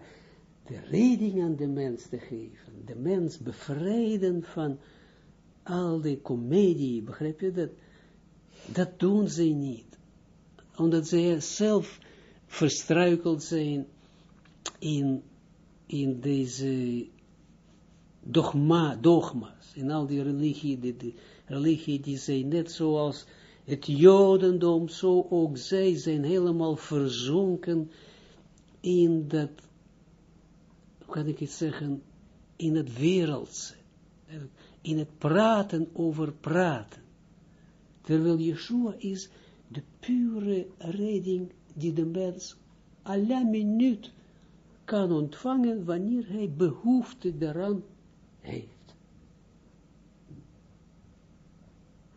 de redding aan de mens te geven, de mens bevrijden van al die comedie, begrijp je dat? Dat doen ze niet. Omdat ze zelf verstruikeld zijn in, in deze dogma, dogma's, in al die religie, die, religie die zijn net zoals het jodendom, zo ook zij zijn helemaal verzonken in dat, hoe kan ik het zeggen, in het wereldse, in het praten over praten. Terwijl Yeshua is de pure redding die de mens alle minuut kan ontvangen wanneer hij behoefte daaraan heeft.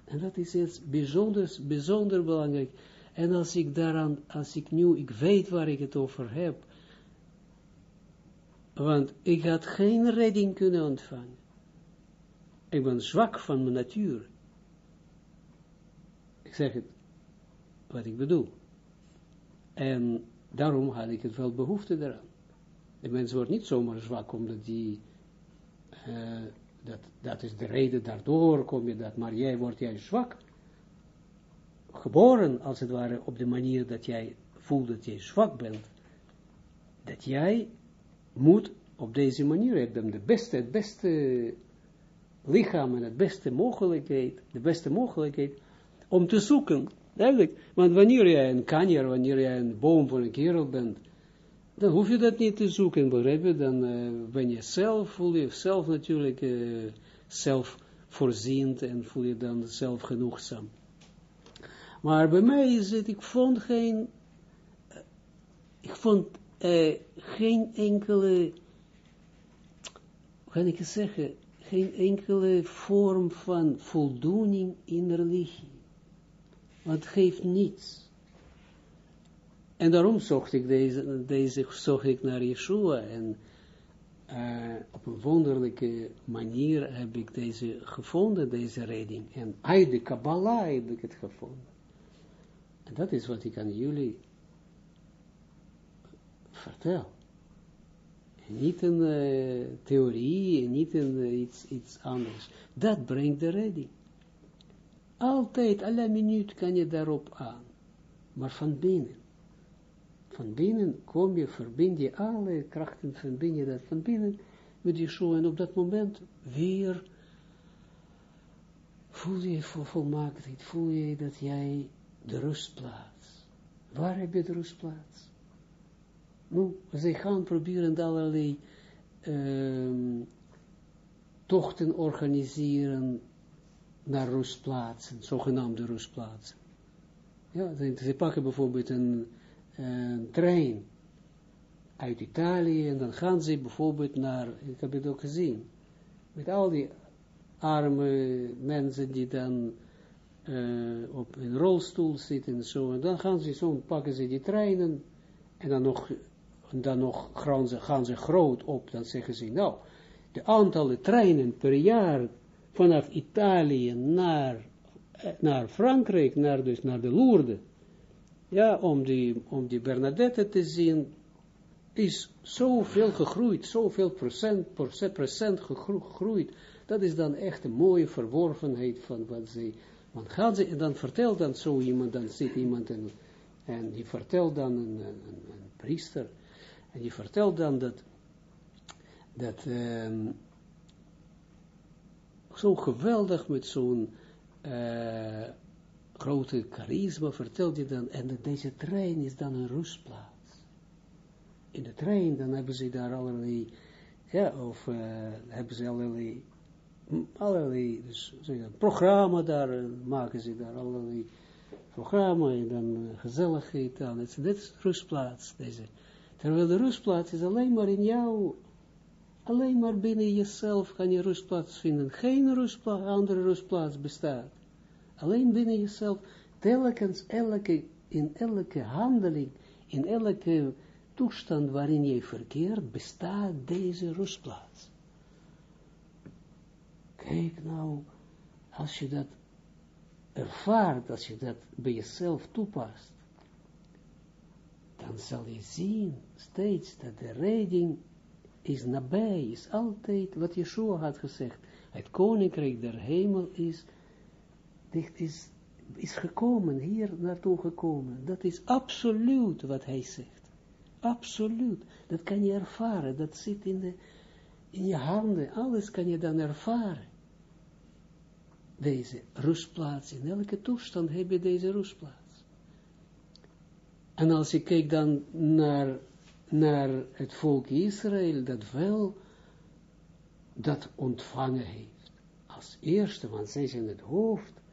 En dat is iets bijzonders, bijzonder belangrijk. En als ik daaraan, als ik nu, ik weet waar ik het over heb, want ik had geen redding kunnen ontvangen. Ik ben zwak van mijn natuur. Ik zeg het, wat ik bedoel. En daarom had ik het wel behoefte daaraan. De mens wordt niet zomaar zwak, omdat die uh, dat, dat is de reden, daardoor kom je dat, maar jij wordt juist zwak. Geboren, als het ware, op de manier dat jij voelt dat jij zwak bent. Dat jij moet op deze manier hebben de beste, het beste lichaam en het beste mogelijkheid, de beste mogelijkheid om te zoeken. Duidelijk. Want wanneer jij een kanjer, wanneer jij een boom voor een kerel bent, dan hoef je dat niet te zoeken, begrijp je? Dan uh, ben je zelf, voel je zelf natuurlijk uh, en voel je dan zelf genoegzaam. Maar bij mij is het, ik vond geen, uh, ik vond geen enkele, hoe kan ik het zeggen, geen enkele vorm van voldoening in religie. Want het geeft niets. En daarom zocht ik deze, deze zocht ik naar Yeshua en uh, op een wonderlijke manier heb ik deze gevonden, deze redding. En uit de Kabbalah heb ik het gevonden. En dat is wat ik aan jullie vertel. En niet een uh, theorie, niet een, uh, iets, iets anders. Dat brengt de redding. Altijd, alle minuut kan je daarop aan. Maar van binnen van binnen kom je, verbind je alle krachten, verbind je dat van binnen met Yeshua en op dat moment weer voel je volmaaktheid, voel je dat jij de rustplaats. Waar heb je de rustplaats? Nu, zij gaan proberen allerlei um, tochten organiseren naar rustplaatsen, zogenaamde rustplaatsen. Ja, ze pakken bijvoorbeeld een een trein uit Italië en dan gaan ze bijvoorbeeld naar, ik heb het ook gezien, met al die arme mensen die dan uh, op een rolstoel zitten en zo, en dan gaan ze zo, pakken ze die treinen en dan nog, dan nog gaan ze, gaan ze groot op, dan zeggen ze, nou, de aantallen treinen per jaar vanaf Italië naar, eh, naar Frankrijk, naar, dus naar de Lourdes, ja, om die, om die Bernadette te zien, is zoveel gegroeid, zoveel procent, procent, procent gegroeid. Dat is dan echt een mooie verworvenheid van wat ze, want gaan ze, en dan vertelt dan zo iemand, dan zit iemand en, en die vertelt dan een, een, een priester, en die vertelt dan dat, dat um, zo geweldig met zo'n uh, grote charisma vertelt hij dan, en deze trein is dan een rustplaats. In de trein, dan hebben ze daar allerlei, ja, of uh, hebben ze allerlei, allerlei, dus een programma daar, uh, maken ze daar allerlei programma, en dan gezelligheid aan, het is rustplaats, deze. Terwijl de rustplaats is alleen maar in jou, alleen maar binnen jezelf kan je rustplaats vinden. Geen rustplaats, andere rustplaats bestaat. Alleen binnen jezelf, telkens elke, in elke handeling, in elke toestand waarin je verkeert, bestaat deze rustplaats. Kijk nou, als je dat ervaart, als je dat bij jezelf toepast, dan zal je zien steeds dat de redding is nabij, is altijd wat Yeshua had gezegd. Het koninkrijk der hemel is dicht is, is gekomen, hier naartoe gekomen. Dat is absoluut wat hij zegt. Absoluut. Dat kan je ervaren. Dat zit in, de, in je handen. Alles kan je dan ervaren. Deze rustplaats. In elke toestand heb je deze rustplaats. En als je kijkt dan naar, naar het volk Israël, dat wel dat ontvangen heeft. Als eerste, want zij zijn het hoofd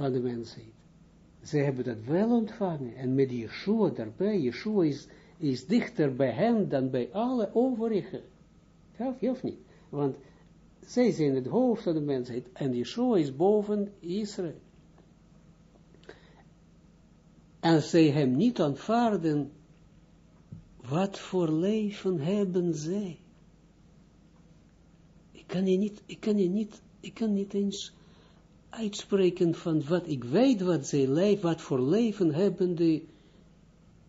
van de mensheid. Ze hebben dat wel ontvangen. En met Yeshua daarbij, Yeshua is, is dichter bij hen dan bij alle overigen. Ja, of niet? Want zij zijn het hoofd van de mensheid. En Yeshua is boven Israël. En zij hem niet aanvaarden, wat voor leven hebben zij? Ik kan je niet, ik kan je niet, ik kan niet eens uitspreken van wat ik weet wat zij leven, wat voor leven hebben de,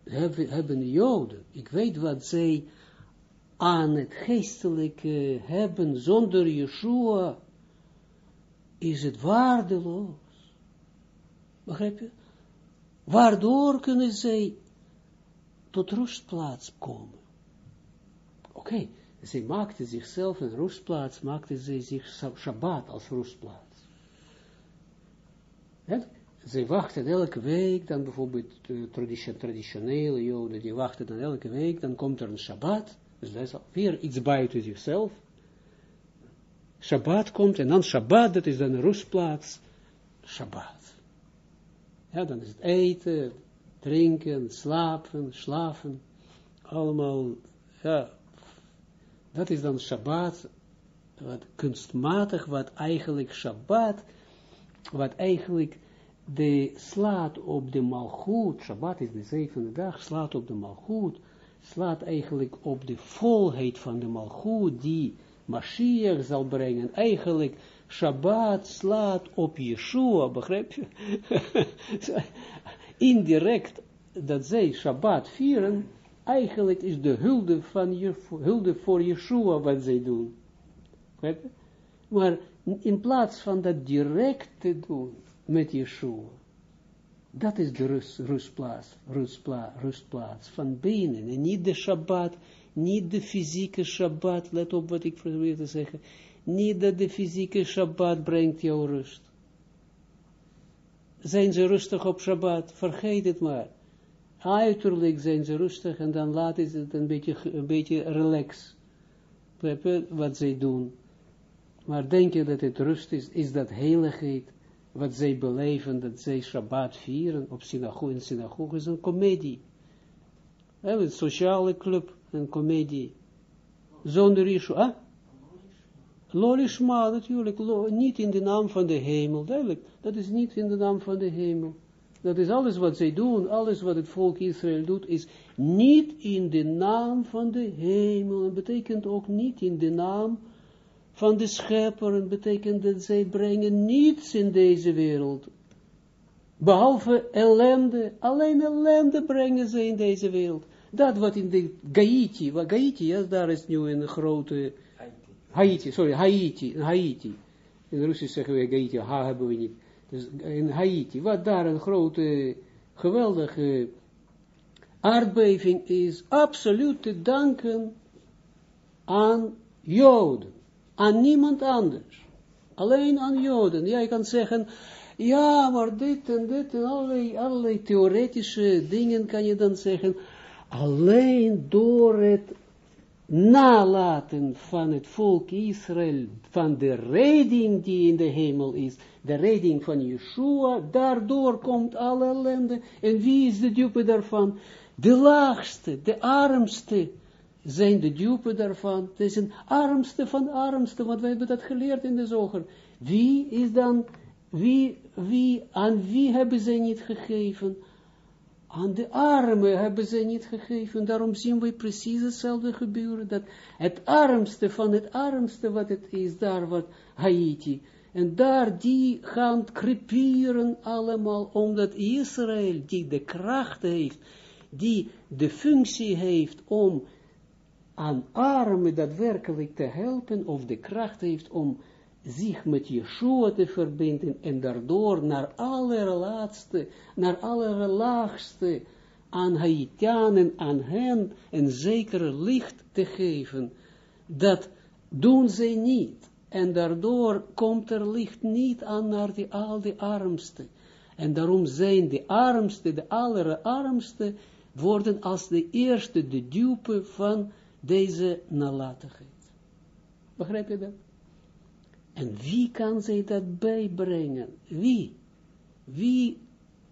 hebben, hebben de joden. Ik weet wat zij aan het geestelijke hebben, zonder Yeshua is het waardeloos. Begrijp je? Waardoor kunnen zij tot rustplaats komen? Oké, okay. zij maakten zichzelf een rustplaats, maakten zij zich Shabbat als rustplaats. Zij wachten elke week, dan bijvoorbeeld uh, tradition, traditionele joden, die wachten dan elke week, dan komt er een Shabbat, dus dat is weer iets buiten zichzelf. Shabbat komt, en dan Shabbat, dat is dan een rustplaats, Shabbat. Ja, dan is het eten, drinken, slapen, slapen, allemaal, ja, dat is dan Shabbat, wat kunstmatig, wat eigenlijk Shabbat, wat eigenlijk de slaat op de malgoed, Shabbat is de zevende dag, slaat op de malgoed, slaat eigenlijk op de volheid van de malgoed, die Mashiach zal brengen, eigenlijk Shabbat slaat op Yeshua, begrijp je? Indirect, dat zij Shabbat vieren, eigenlijk is de hulde, van je, hulde voor Yeshua wat zij doen. Maar in plaats van dat direct te doen met Yeshua, dat is de rust, rustplaats, rustplaats, van binnen, en niet de Shabbat, niet de fysieke Shabbat, let op wat ik probeer te zeggen, niet dat de fysieke Shabbat brengt jou rust. Zijn ze rustig op Shabbat, vergeet het maar. Uiterlijk zijn ze rustig en dan laten ze het een beetje, een beetje relax. Wat zij doen. Maar denk je dat het rust is, is dat heiligheid, wat zij beleven, dat zij Shabbat vieren op synagoge, in synagoge is een komedie. Een sociale club, een komedie. Zonder issue, ah? Lolishma, natuurlijk, niet in de naam van de hemel, duidelijk, dat is niet in de naam van de hemel. Dat is alles wat zij doen, alles wat het volk Israël doet, is niet in de naam van de hemel. En betekent ook niet in de naam van de schepper. En betekent dat zij brengen niets in deze wereld. Behalve ellende, alleen ellende brengen ze in deze wereld. dat wat in de Haiti, wat Haiti, ja, daar is nu een grote, Haiti, sorry, Haiti, Haiti. In Russisch zeggen we Haiti, ha hebben we niet. Dus in Haiti, wat daar een grote, geweldige aardbeving is, absoluut te danken aan Joden, aan niemand anders. Alleen aan Joden. Jij kan zeggen, ja, maar dit en dit en allerlei, allerlei theoretische dingen kan je dan zeggen, alleen door het nalaten van het volk Israël, van de redding die in de hemel is, de redding van Yeshua, daardoor komt alle ellende. En wie is de dupe daarvan? De laagste, de armste zijn de dupe daarvan. Het is een armste van armste, want wij hebben dat geleerd in de zoger. Wie is dan, wie, wie, aan wie hebben zij niet gegeven? Aan de armen hebben ze niet gegeven. Daarom zien we precies hetzelfde gebeuren. Dat het armste van het armste wat het is, daar wat Haiti. En daar die gaan creperen allemaal, omdat Israël die de kracht heeft, die de functie heeft om aan armen daadwerkelijk te helpen, of de kracht heeft om zich met Yeshua te verbinden en daardoor naar allerlaatste, naar allerlaagste aan Haitianen, aan hen een zekere licht te geven. Dat doen zij niet. En daardoor komt er licht niet aan naar die, al die armsten. En daarom zijn de armsten, de allerarmsten, worden als de eerste de dupe van deze nalatigheid. Begrijp je dat? En wie kan zij dat bijbrengen? Wie? Wie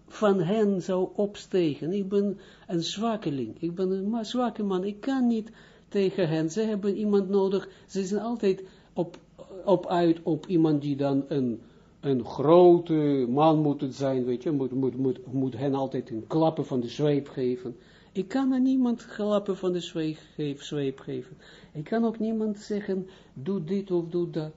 van hen zou opstegen? Ik ben een zwakkeling. Ik ben een zwakke man. Ik kan niet tegen hen. Ze hebben iemand nodig. Ze zijn altijd op, op uit op iemand die dan een, een grote man moet zijn, weet je, moet, moet, moet, moet hen altijd een klappen van de zweep geven. Ik kan aan niemand klappen van de zweep, geven. Ik kan ook niemand zeggen, doe dit of doe dat.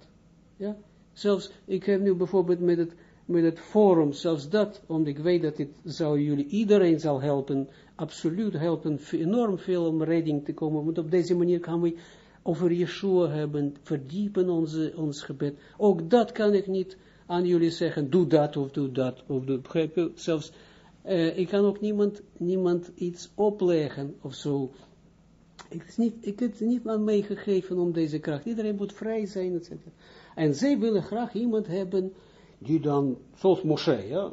Ja, zelfs, ik heb nu bijvoorbeeld met het, met het forum, zelfs dat, omdat ik weet dat dit zou jullie, iedereen zal helpen, absoluut helpen, enorm veel om redding te komen, want op deze manier gaan we over Yeshua hebben, verdiepen onze, ons gebed. Ook dat kan ik niet aan jullie zeggen, doe dat of doe dat, of doe, zelfs, uh, ik kan ook niemand, niemand iets opleggen, of zo, ik, is niet, ik het niet aan meegegeven om deze kracht, iedereen moet vrij zijn, etc. En zij willen graag iemand hebben die dan, zoals Moshe, ja,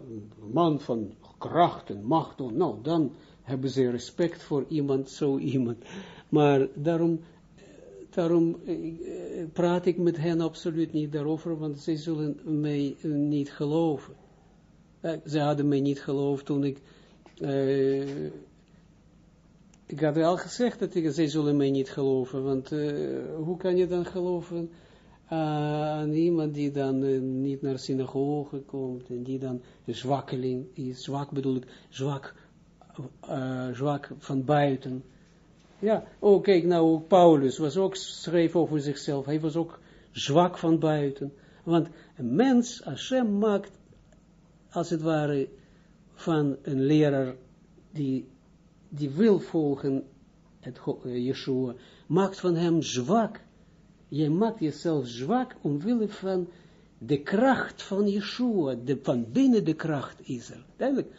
man van kracht en macht, nou, dan hebben ze respect voor iemand, zo iemand. Maar daarom, daarom eh, praat ik met hen absoluut niet daarover, want zij zullen mij niet geloven. Eh, ze hadden mij niet geloofd toen ik, uh, ik had al gezegd dat ik, zij zullen mij niet geloven, want uh, hoe kan je dan geloven aan iemand die dan niet naar synagoge komt en die dan zwakkeling is, zwak bedoel ik, zwak, zwak van buiten. Ja, oh kijk nou, Paulus was ook, schreef over zichzelf, hij was ook zwak van buiten. Want een mens, Hashem maakt, als het ware, van een leraar die, die wil volgen het Yeshua, maakt van hem zwak je maakt jezelf zwak omwille van de kracht van Yeshua, de, van binnen de kracht is er. Duidelijk,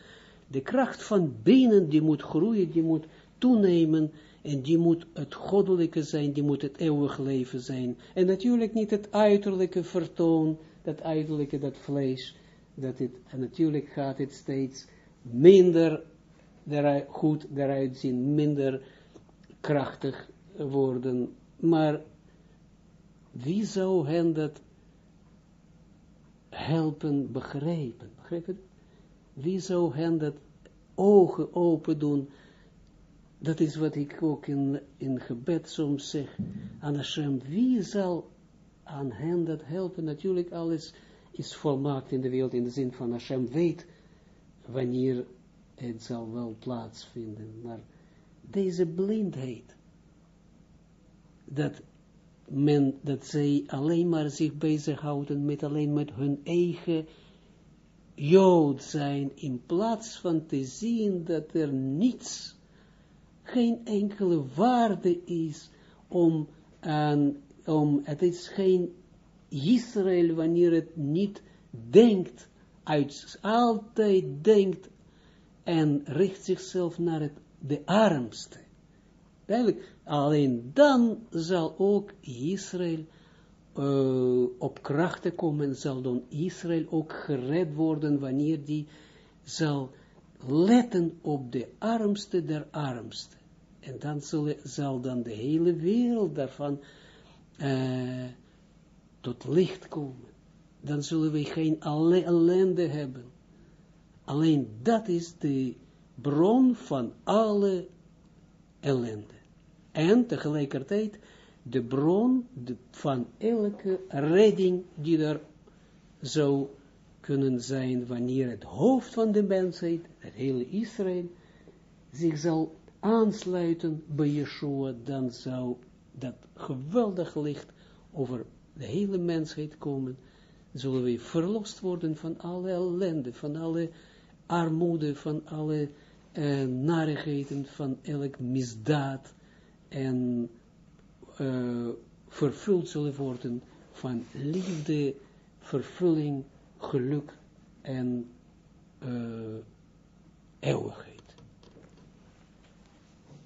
de kracht van binnen, die moet groeien, die moet toenemen, en die moet het goddelijke zijn, die moet het eeuwig leven zijn. En natuurlijk niet het uiterlijke vertoon, dat uiterlijke, dat vlees, dat en natuurlijk gaat het steeds minder eruit, goed eruit zien, minder krachtig worden, maar wie zou hen dat helpen begrijpen? Begrijp je? Wie zou hen dat ogen open doen? Dat is wat ik ook in, in gebed soms zeg aan Hashem. Wie zal aan hen dat helpen? Natuurlijk alles is volmaakt in de wereld in de zin van Hashem weet wanneer het zal wel plaatsvinden. Maar deze blindheid, dat men, dat zij alleen maar zich bezighouden met alleen met hun eigen Jood zijn, in plaats van te zien dat er niets geen enkele waarde is om, aan, om het is geen Israël wanneer het niet denkt, uit, altijd denkt en richt zichzelf naar het, de armste. Eigenlijk, alleen dan zal ook Israël uh, op krachten komen, zal dan Israël ook gered worden wanneer die zal letten op de armste der armste. En dan zal, zal dan de hele wereld daarvan uh, tot licht komen. Dan zullen we geen ellende hebben. Alleen dat is de bron van alle ellende. En tegelijkertijd de bron van elke redding die er zou kunnen zijn wanneer het hoofd van de mensheid, het hele Israël, zich zal aansluiten bij Yeshua, dan zou dat geweldig licht over de hele mensheid komen, zullen we verlost worden van alle ellende, van alle armoede, van alle uh, narigheden, van elk misdaad, en uh, vervuld zullen worden van liefde, vervulling, geluk en uh, eeuwigheid.